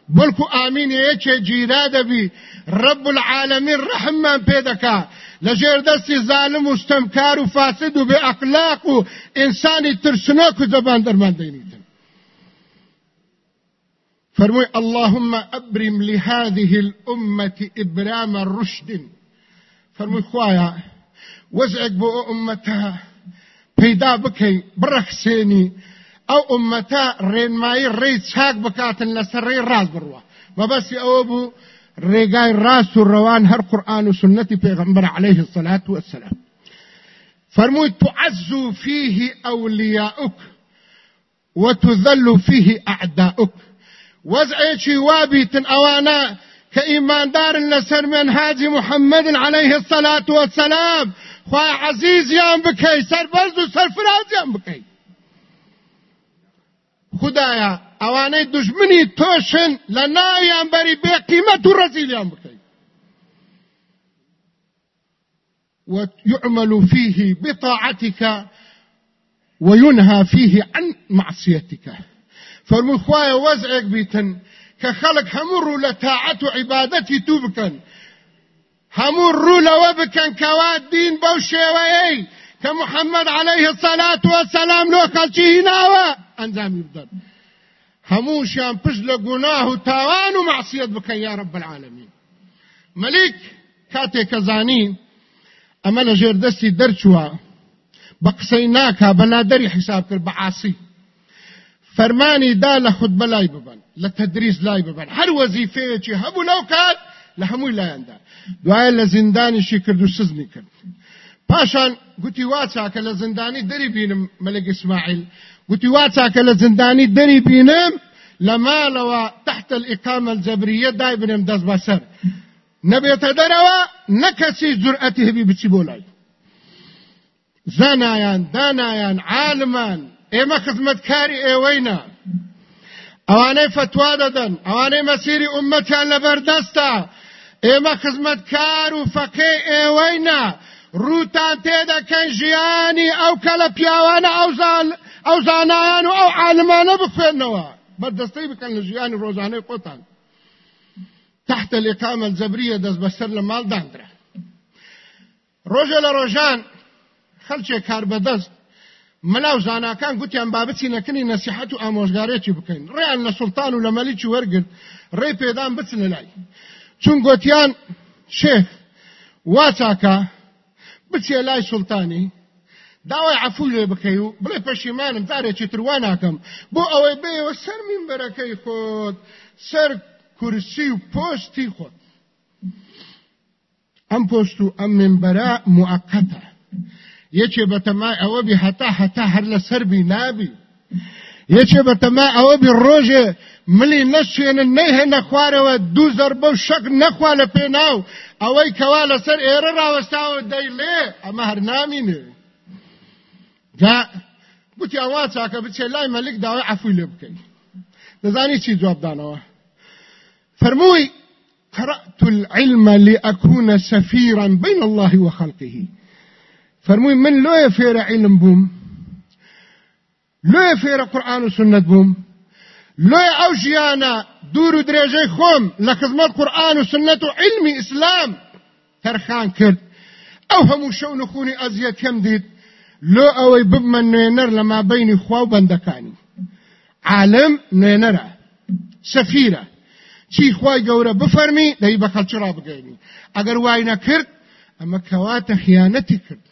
بلکو آمین یچه جیراد بی رب العالمین رحم من پیدکا لجیر دستی ظالم و استمکار و فاسد و بی اخلاق و انسانی زبان اللهم أبرم لهذه الأمة إبرام الرشد. فرموی خوایا وزعك بو أمتها. پەیدا بکەی بڕەخسێنی ئەو ئومەتە ڕێنمایی ڕێی چاک بکاتن لەسەر ڕێی ڕاست بڕوە. مەبەسی ئەوە بوو ڕێگای ڕاست و ڕەوان هەر قورآن و سنەتی پێغەمبەر عليه الصلاة والسلام فرمووی تعز فيه أولياؤك وتذل فيه أعداؤك وزعيشي وابيتن أوانا كإيمان دار لسر من هاجي محمد عليه الصلاة والسلام. خوای عزیزیان بکەی سەربەرز و سەرفرازیان بکەی خدایە ئەوانەی دژمنی تۆشن لە ناویان بەری بێقیمەت و ڕەزیلیان بکەی ويعمل فيه بطاعتك وينهى فيه عن معصيتك فرمو خوايا وزعك بيتن كخلق همر لتاعت عبادتي توبكن. همون رو لەوە بکەن کەوا دین بەو شێوەیەی کە محەممەد عليه الصلاة والسلام لۆ خەلکی هیناوە ئەنجامی بدەن هەمووشیان پشت لە گوناه و تاوان و معصیت یا رب العالمین مەلیک کاتێک کە زانی ئەمە لە ژێر دەستی دەرچووە بە قسەی فەرمانی دا لە خودبە ببن لە تەدریس لای ببن هەر وەزیفەیەکی هەبوو لەو کات لە هەمووی لایەندا. دوایە لە زیندانیشی کرد و سزنی کرد. پاشان گوتی وا چاکە لە زندانی دەری بینم مەلک ئیسماعیل گوتی وا چاکە لە زندانی دەری بینم لە ماڵەوە تحت الإقامة الجبرية دای بنم دەست بەسەر نەبێتە دەرەوە نەکەسی جورئەتی هەبی بچی بۆ لای. زانایان دانایان عالمان ئێمە خزمەتکاری ئێوەینا ئەوانەی فتوا دەدەن ئەوانەی مەسیری ئومەتیان لەبەردەستە ئێمە خزمەتکار و فەقێ ئێوەینا ڕوتان تێدەکەن ژیانی ئەو کە لە پیاوانە ئەو زانایان و ئەو عالمانە بخوێنەوە بەردەستەی بکەن لە ژیانی ڕۆژانەی خۆتان. تحت الإقامة الجبرية لە ماڵ دانرا. ڕۆژە لە ڕۆژان خەلچێ کار بەدەست. مەلاو زاناکان گوتیان بابچی نەکەنی نەسیحەت و ئامۆژگارێکی بکەین. ڕێیان لە سوڵتان و لە مەلیکی وەرگرت ڕێ پێدان بچنە لای. چون گوتیان شێخ وا چاکە بچێ لای سوڵتانی. داوای عفوی لێ بکەی و بڵێ پەشیمانم دارێکی تروا ناکەم بۆ ئەوەی بێەوە سەر مینبەرەکەی خۆت سەر کورسی و پۆستی خۆت. ئەم پۆست و ئەم منبەرە موعقەتە. یەکێ بەتەمای ئەوە بی هەتا هەتا هەر لە سەربی نابی یەکێ بەتەما ئەوە بی ڕۆژێ ملی نەشوێنن نەیهێنە خوارەوە دوو زەربە و شەک نەخوا لە پێناو ئەوەی کەوا لەسەر ئێرە ڕاوەستاوە دەی لێ ئەمە هەر نامینێ جا گوتی ئەوا چاکە بچێ لای مەلک داوای عەفوی لێ بکەین دەزانی چی جوابدانەوە فەرمووی قرأت العلم لأكون سفيرا بين الله وخلقه. فرمووی من لۆیە فێرە علم بووم لۆیە فێرە قورآن و سنت بووم لۆیە ئەو ژیانە دوور و درێژەی خۆم لە خزمەت قورآن و سنت و علمی ئیسلام تەرخان کرد. ئەو هەموو شەو نخونی ئەزیەتێم دیت لۆ ئەوەی ببمە نوێنەر لە مابینی خوا و بەندەکانی. عالم نوێنەرە سەفیرە. چی خوای گەورە بفەرمی دەی بە خەڵکی ڕابگەینی. ئەگەر وای نەکرد ئەمە کەواتە خیانەتی کرد.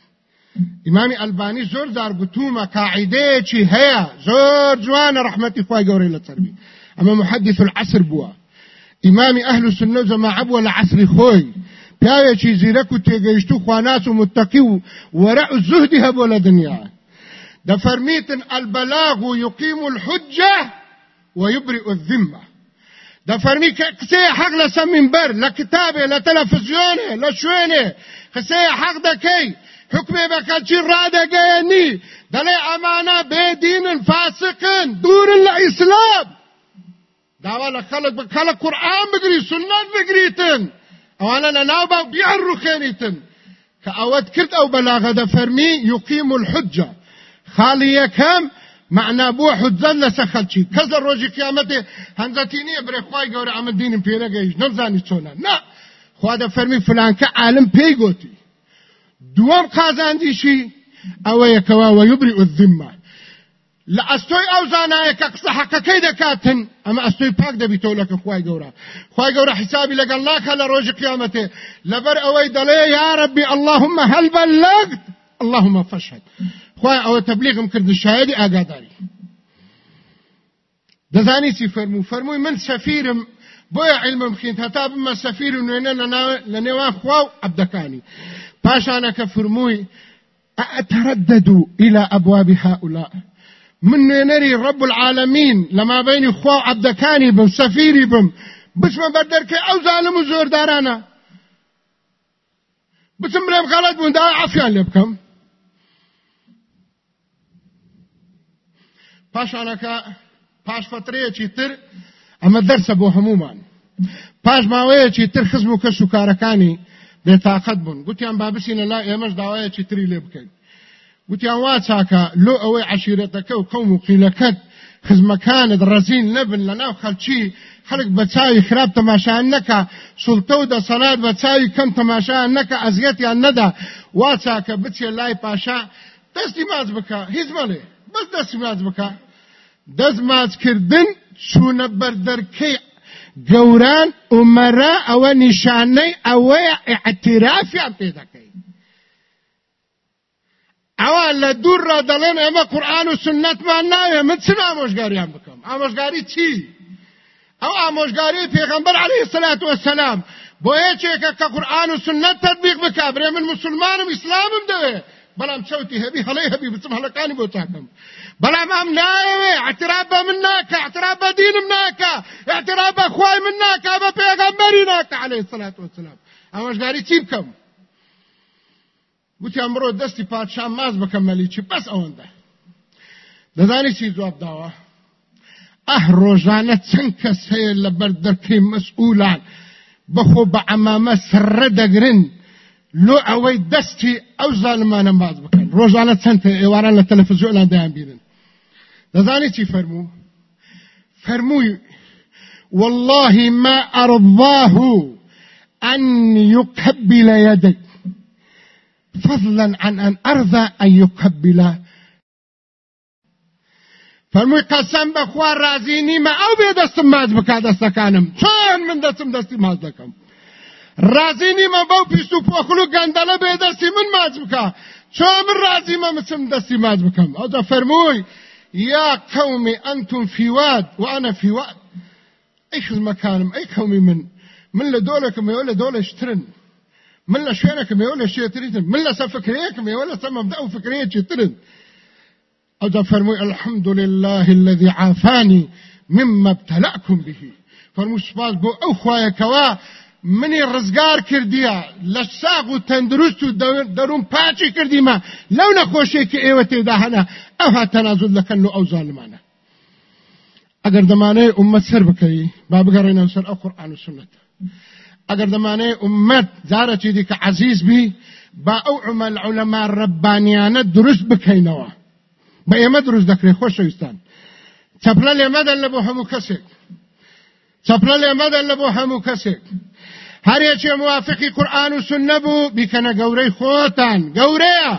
ئیمامی ئەلبانی زۆر زار گوتومە قاعدەیەکی هەیە زۆر جوانە ڕحمەتی خوای گەورەی لە چەربی ئەمە محدث العصر بووە ئیمامی ئەهل السنە جەماعە بووە لە عصری خۆی پیاوێکی زیرەک و تێگەیشت و خواناس و متقی و وەرع و زهدی هەبووە لە دنیا دەفەرمیتن البلاغ يقيم الحجة ويبرئ الذمة حەق لە سەر منبەر لە کتابێ لە تەلەڤیزیۆنێ لە شوێنێ قسەیە حەق دەکەی حکمێ بە کەچی ڕادەگەیەنی دەڵێ ئەمانە بێدینن فاسقن دوورن لە ئیسلام داوا لە خەڵک بە کەڵە قورئان بگری سنت بگریتن ئەوانە لە ناو باو بیان ڕوخێنیتن کە ئەوەت کرد ئەو بەلاغە دەفەرمی یقیم الحجة خاڵی یەکەم معنا خەلکی کەس لە ڕۆژی قیامەتێ هەنجەتی نییە برێخوای گەورە ئەمە دینم پێنەگەیش نەمزانی چۆنە نا خوا دەفەرمی فلانکە عالم پێی گوتی دووەم قازاندیشی ئەوەیە کەوا وەیبری الذمە. لە ئەستۆی ئەو زانایە کە قسە حەقەکەی دەکاتن ئەمە ئەستۆی پاک دەبیتەوە لەکە خوای گەورە. خوای گەورە حسابی لەگەڵ ناکە لە ڕۆژی قیامەتێ. لەبەر ئەوەی یا ربی اللهم هل بلغت! اللهم فشهد. خوای ئەوە تەبلیغم کرد شایدی ئاگاداری. دەزانی چی فەرموو؟ فەرمووی من سەفیرم بۆیە علمم خینت هەتا بمە سەفیر و نوێنە لە نێوان خوا و پاشانەکە فرمووی ئەتەرددوا إلى أبواب هؤلاء؟ من نوێنەری رب العالمین لەما بینی خوا و عەبدەکانی بم سەفیری بم بچمە بەردەرکەی ئەو زالم و زۆردارانە بچم بڵێم غەڵەت بوون دا عەفیان لێ بکەم پاشانەکە پاش فترەیەکی تر ئەمە دەرسە بۆ هەمومان پاش ماوەیەکی تر خزم و کەس و کارەکانی بێتاقەت بوون گوتیان با بچینە لا ئێمەش داوایەکی تری لێ بکەین گوتیان وا چاکە لۆ ئەوەی عشیرەتەکە و قەوم و قیلەکەت خزمەکانت ڕەزین نەبن لە ناو خەلچی خەڵک بە چاوی خراپ تەماشایان نەکە سوڵتە و دەسەڵات بە چاوی کەم تەماشایان نەکە ئەزیەتیان نەدا وا چاکە بچێ لای پاشا دەستی ماز بکە هیچ مەڵێ بەس دەستی ماز بکە دەست مازکردن چوونە بەردەرکەی گەوران ئومەرە ئەوە نیشانەی ئەوەیە ئاعترافیان پێ دەکەین. ئەوە لە دوورڕە دەڵێن ئێمە قورآن و سنتمان ناوێ من چ ئامۆژگاریان بکەم؟ ئامۆژگاری چی؟ ئەو ئامۆژگاری پێغەمبەر عەلەیهی سەلات وەسەلام بۆ یەکێکە کە قورآن و سنت تەطبیق بکا برێ من مسلمانم ئیسلامم دەوێ. بەڵام چەوتی هەبی هەڵەی هەبی بچم هەڵەکانی بۆ چاکەم بەڵام ئەم ناوێ اعتراف بە من ناکە اعتراف بە دینم ناکە اعتراف بە خوای من ناکە بە پێغەمبەری ناکە عەلەیهی سەلات وەسەلام ئامۆژگاری چی بکەم گوتی ئەمڕۆ دەستی پادشا ماز بکەمەلی چی؟ بەس ئەوەندە دەزانی چی جواب داوە ئەه ڕۆژانە چەند کەس هەیە لە بەر دەرکەی مەسئولان بەخۆ بە ئەمامە دەگرن لۆ ئەوەی دەستی ئەو زانمانە باز بکەن ڕۆژانە چەند ئێواران لە تەلەفزیۆنان دەیان بینن دەزانی چی فەرموو فەرمووی والله ما أرضاه أن يقبل يدك فضلا عن أن أرضى أن يقبل فەرمووی قەسەم بەخوا رازی نیمە ئەو بێ دەستم ماز بک دەستەکانم من دەستم دەستی ماز رازی نیمە بەو پیست و پۆخل و گەندەلە بێ دەستی من ماز بکە. چۆن من رازیمە مچم دەستی ماز بکەم؟ ئەوجا فەرمووی يا قوم أنتم في واد وأنا في واد ئەی خزمەکانم ئەی قومی من من لە دۆلەکەم ئێوە لە دۆلەشترن من لە شوێنەکەم ئێوە لە من لە سەر فکرەیەکم ئێوە لە سەر مەبدە و فکرەیەکی ترن. ئەو فەرمووی الحمد لله الذي عافاني مما ابتلاكم به فەرمووی سپاس بۆ ئەو خوایە منی ڕزگار کردیە لە ساغ و تەندروست و دەروم پاچی کردیمە. لەو نەخۆشێکی ئێوە تێدا هەنا ئەو هات تەنازل دەکەن و ئەو ظالمانە ئەگەر دەمانەیە ئومەت سەر بکەی با بگەڕێنەوە سەر ئەو قورآن و سنت. ئەگەر دەمانەیە ئومەت جارەکی دیکە عەزیز بی با ئەو عمل عولەما ڕەبانیانە دروست بکەینەوە. بە ئێمە دروست دەکرێت خۆشەویستان چەپلە لێمەدەن لە بۆ هەموو کەسێک. چەپلە لێمەدەن لە بۆ هەموو کەسێک. هەرێکێ موافقی قورآن و سنە بوو بیکەنە گەورەی خۆتان گەورەیە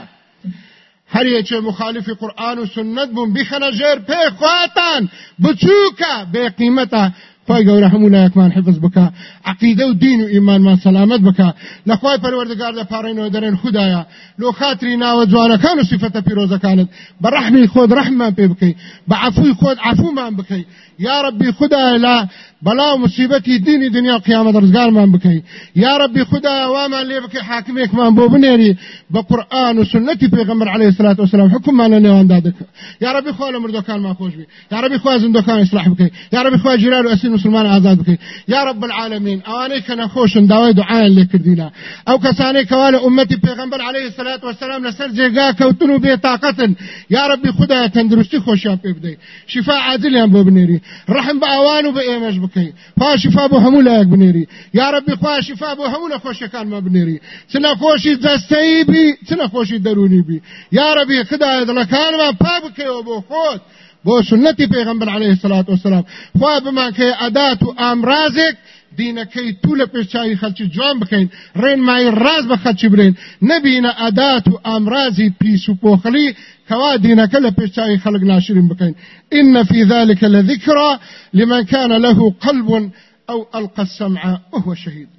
هەرێکێ مخالفی قورآن و سنت بوون بیخەنە ژێر پێ خواتان بچووکە بێ قیمەتە خوای گەورە هەموو لایەکمان حفظ بکە عقیدە و دین و ئیمانمان سەلامت بکە لە خوای پەروەردگار دەپارڕینەوە دەرێن خوددایە لۆ خاتری ناوە جوانەکان و سیفەتە پیرۆزەکانت بە ڕەحمی خۆت ڕەحمان پێ بکەی بە عفوی خۆت عفومان بکەی یا ربی خدای لا. بلا مصیبتی دینی دنیا قیامت رزگارمان بکەی یا ربی خدای وامان لێ بکەی حاکمێکمان بۆ بنێری بە قورآن و سنەتی پێغەمبەر عليه الصلاة والسلام حکممان لە نێواندا دەکە یا ربی خوا لە مردەکانمان خۆش بی. یا ربی خوا زندەکان اصلاح بکەی یا ربی خوا جیران و ئەسیر مسلمان ئازاد بکەی یا رب العالمین ئەوانەی کە نەخۆشن داوای دوعایان لێ کردینا. ئەو کەسانەی کەوا لە ئومەتی پێغەمبەر عليه الصلاة والسلام لەسەر جێگا کەوتن و بێتاقەتن یا ربی خدای تەندروستی خۆشیان پێ بدەی شفا عاجلیان بۆ بنێری رحم بە ئەوان و بە ئێمەش بکەی. خوا شفا بۆ هەموو لایەک بنێری. یا ربی خوا شفا بۆ هەموو نەخۆشیەکانمان بنێری. چ نەخۆشی جەستەیی بی چ نەخۆشی دەرونی بی. یا ربی خدای دڵەکانمان پا بکەیەوە بۆ خۆت بۆ سنەتی پێغەمبەر عليه الصلاة والسلام بمان کە ئەدات و ئامرازێک دینەکەی تو لە پێشچوی خەلکی جوان بکەین ڕێنمایی ڕاز بە خەلکی برین. نەبینە ئەدات و ئامرازی پیس و پۆخەلی كوا دينك لبيشاي خلق ناشرين بكين إن في ذلك لذكرى لمن كان له قلب أو ألقى السمع وهو شهيد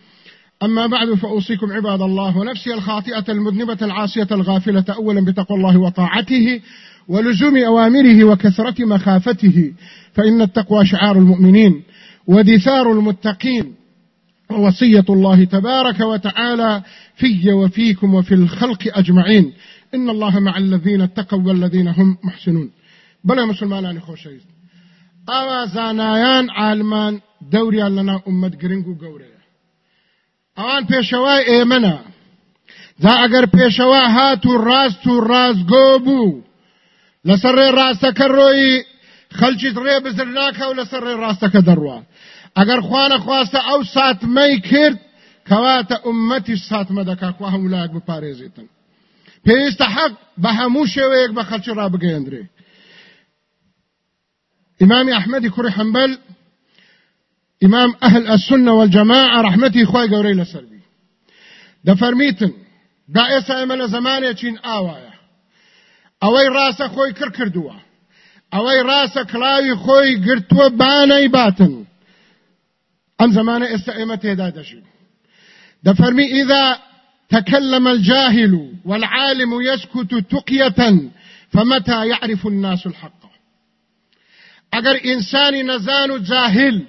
أما بعد فأوصيكم عباد الله ونفسي الخاطئة المذنبة العاصية الغافلة أولا بتقوى الله وطاعته ولزوم أوامره وكثرة مخافته فإن التقوى شعار المؤمنين ودثار المتقين ووصية الله تبارك وتعالى في وفيكم وفي الخلق أجمعين. إن الله مع الذين اتقوا والذين هم محسنون. بلا مسلمان خوشيز أوا زانایان عالمان دەوریان لەنا ئومەت گرنگ گەورەیە ئەوان پێشەوای ئێمەە دا ئەگەر پێشەوە هات و ڕاست و ڕازگۆ بوو لەسەر ڕێ ڕاستەکە ڕۆی خەلچیت ڕێ بزر ناکە و لەسەر ڕێ ڕاستەکە دەڕوە ئەگەر خوانە خواستە ئەو ساتمەی کرد کەواتە ئومەتی ساتمە دەکاکوە هەمولایەک بپارێزیتن پێویستە حەق بە هەموو شێوەیەک بە خەلکی ڕابگەیەندرێ ئیمامی ئەحمەدی کوڕی حەمبەل ئیمام ئەهل السنة والجماعة رحمەتی خوای گەورەی لەسەر بی دەفەرمیتن دا ئێستا ئێمە لە زمانێکین ئاوایە ئەوەی ڕاستە خۆی کرد کردووە ئەوەی ڕاستە کڵاوی خۆی گرتووە بانەی باتن ئەم زمانە ئێستا ئێمە تێدا دەژین دەفەرمی تكلم الجاهل والعالم يسكت تقية فمتى يعرف الناس الحق؟ اگر انسانی نزان جاهل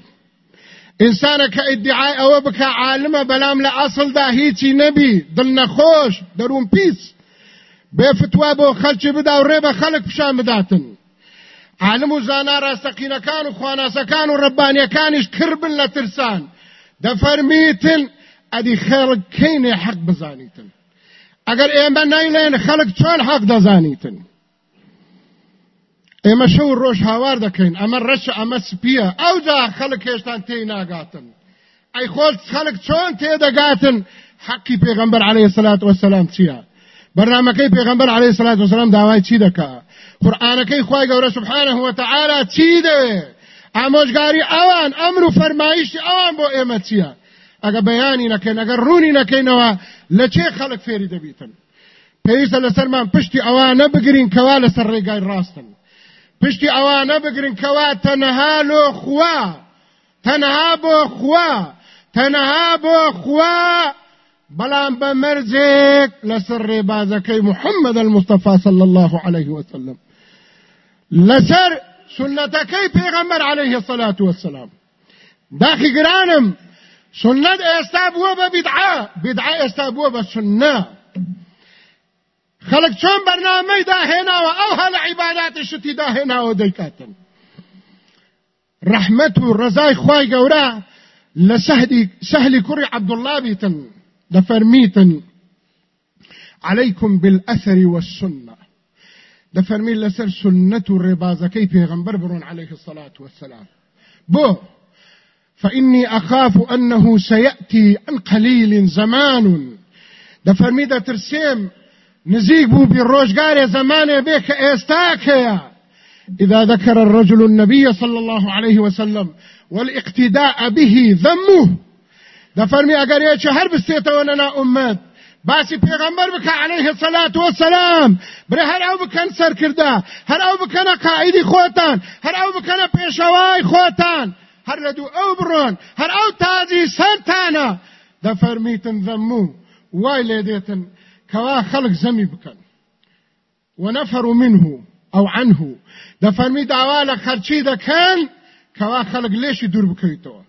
انسان که ادعای أو بکا عالم بلام لأصل دا هیچی نبی. دل نخوش درون پیس. بێ فتوا بۆ خەلکی بدا و ڕێبە خەڵک پیشان بداتن. عالم و زانا ڕاستەقینەکان و خواناسەکان و ڕەبانیەکانیش کربن لە ترسان. دەفەرمیتن ئەدی خەڵک کەینێ حەق بزانیتن. ئەگەر ئێمە نایلێن خەڵک چۆن حەق دەزانیتن ئێمە شەو ڕۆژ هاوار دەکەین ئەمە ڕەشە ئەمە سپیە. ئەوجا خەڵک هێشتان تێی ناگاتن. ئەی خۆت خەڵک چۆن تێدەگاتن حەقی پێغەمبەر عەلەیهی سەلات وەسەلام چییە؟ برنامجەکەی پێغەمبەر عەلەیهی سەلات وەسەلام داوای چی دەکا؟ قورئانەکەی خوای گەورە سبحانه وتعالى چی دەوێ ئامۆژگاری ئەوان ئەمر و فەرمایشتی ئەوان بۆ ئێمە چییە؟ ئەگە بەیانی نەکەین ئەگەر ڕوونی نەکەینەوە لە چێ خەڵک فێری دەبیتن؟ پێویستە لەسەرمان پشتی ئەوانە بگرین کەوا لەسەر ڕێگای ڕاستن. پشتی ئەوانە بگرین کەوا تەنەها لۆ خوا تەنەها بۆ خوا تەنەها بۆ خوا. بەڵام بە مەرجێک لەسەر محەممەد المستەفا صلى الله عليه وسلم. لەسەر سنەتەکەی پێغەمبەر عليه الصلاة والسلام. داخی گرانم سنت ئێستا بووە بە بدعا بدعا ئێستا بووە خەڵک چۆن بەرنامەی داهێناوە ئەو هەلە عیباداتی شتی داهێناوە دەیکاتن ڕەحمەت و ڕزای خوای گەورە لە سەهلی کوڕی عەبدوڵڵا بیتن دەفەرمیتن عليكم بالأثر والسنة دەفەرمی لەسەر سنة و ڕێبازەکەی پێغەمبەر بڕۆن عليه الصلاة والسلام. بۆ فإني أخاف أنه سيأتي عن قليل زمان. دفرمي دا ترسيم نزيق بو بالروشقار زمان بيك إستاكيا. إذا ذكر الرجل النبي صلى الله عليه وسلم والإقتداء به ذمه دفرمي أقر يا شهر بستيتوننا أمات باسی پیغمبر بکە عليه الصلاة والسلام بره هر أو بکن سر کرده هر أو بکن قائدی خوتان هر أو بکن پیشوای خوتان هر لدو أو برون هر أو تاجی سرتانا دا فرمیتن ذمو واي كوا خلق زمي بكن. ونفروا منه أو عنه. دا فرمي دعوالا خرچي دا كان كوا خلق ليش دور بكيتو.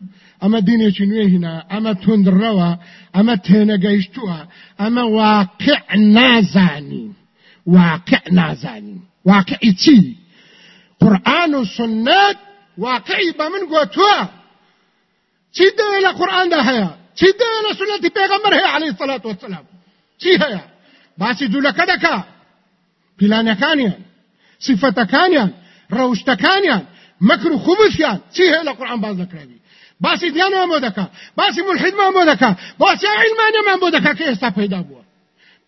أما دينيشي نوي هنا أما تندروا أما تينگيشتوا أما واقع نازاني. واقع نازاني. واقع تي قرآن وسنة واقعي بمن قوتوا چی دوی لقرآن ده هيا؟ چی لسنة پیغمبر هيا عليه الصلاة والسلام؟ چی هيا؟ باسی جولکه دکا پلانکانیان صفتکانیان روشتکانیان مکر خبثیان چی هيا لقرآن باز نکروی باسی دیانو هم بودکا باسی ملحد ما بودکا باسی علمانی ما بودکا که استا پیدا بود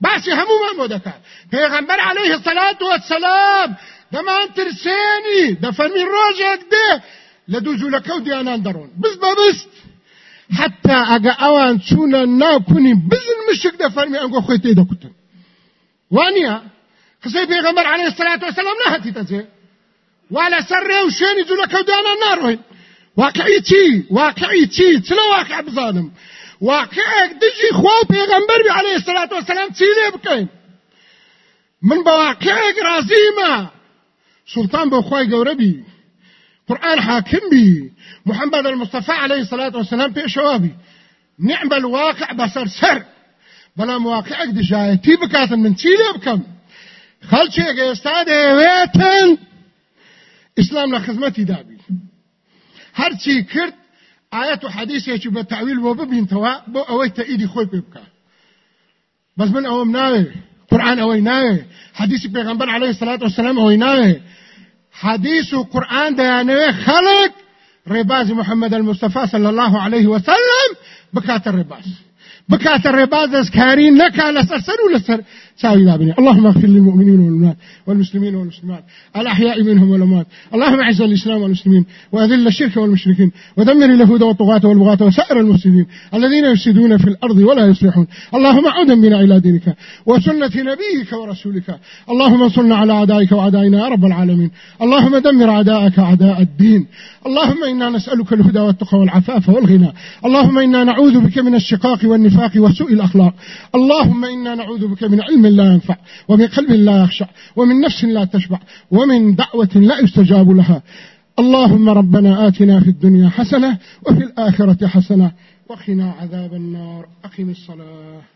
باسی همو ما بودکا پیغمبر علیه الصلاة والسلام دەمان ترسێنی دەفەرمی ڕۆژێک دێ لە دوو جوولەکە و دیانان دەڕۆن بست بە بست حتا ئەگە ئەوان چوونە ناکوونی بزن مشک دەفەرمی ئەنگۆ خۆی تێدەکوتن وانە قسەی پێغەمبەر عەلەیهی السەلات وەسەلام نەهاتیتە جێ وا لەسەر ڕێ و شوێنی جوولەکە و دیانان ناڕۆین واقعی چی؟ واقعی چی؟ چلە واقع بزانم؟ واقعێک دژی خوا و پێغەمبەر بی عەلەیهی السەلات وەسەلام چی لێ بکەین؟ من بە واقعێک سلطان بۆ خی گەورە بی. قورآن حاكم بي محمد المصطفى عليه الصلاة والسلام پێشەوە بی. نعم الواقع بەسەر سەر بەڵام واقعك دژایەتی بکاتن؟ من چی لێ بکەم؟ خەڵکێک ئێستا دەیەوێتن. ئیسلام لە خزمەتی دابی هەرچی کرد ئاەت و حەدیثێکی بە تاویل بۆ ببینتەوە بۆ ئەوەی تەئیدی خۆی پێ بکە. بەس من ئەوم ناوێ. قورآن ئەوەی ناوێ. حەدیثی پێغەمبەر عليه الصلاة والسلام ئەوەی ناوێ. حديث وقرآن ديانوي خلق رباز محمد المصطفى صلى الله عليه وسلم بكات الرباز بكات الرباز كارين نكا لسر سر ولسر ساوي ذا اللهم اغفر للمؤمنين والمؤمنات والمسلمين والمسلمات الأحياء منهم والأموات. اللهم أعز الإسلام والمسلمين وأذل الشرك والمشركين ودمر اليهود والطغاة والبغاة وسائر المفسدين الذين يفسدون في الأرض ولا يصلحون. اللهم عودا بنا إلى دينك وسنة نبيك ورسولك. اللهم انصرنا على أعدائك وأعدائنا يا رب العالمين. اللهم دمر أعداءك أعداء الدين. اللهم إنا نسألك الهدى والتقى والعفاف والغنى. اللهم إنا نعوذ بك من الشقاق والنفاق وسوء الأخلاق. اللهم إنا نعوذ بك من علم لا ينفع ومن قلب لا يخشع ومن نفس لا تشبع ومن دعوة لا يستجاب لها. اللهم ربنا آتنا في الدنيا حسنة وفي الآخرة حسنة وقنا عذاب النار. أقم الصلاة.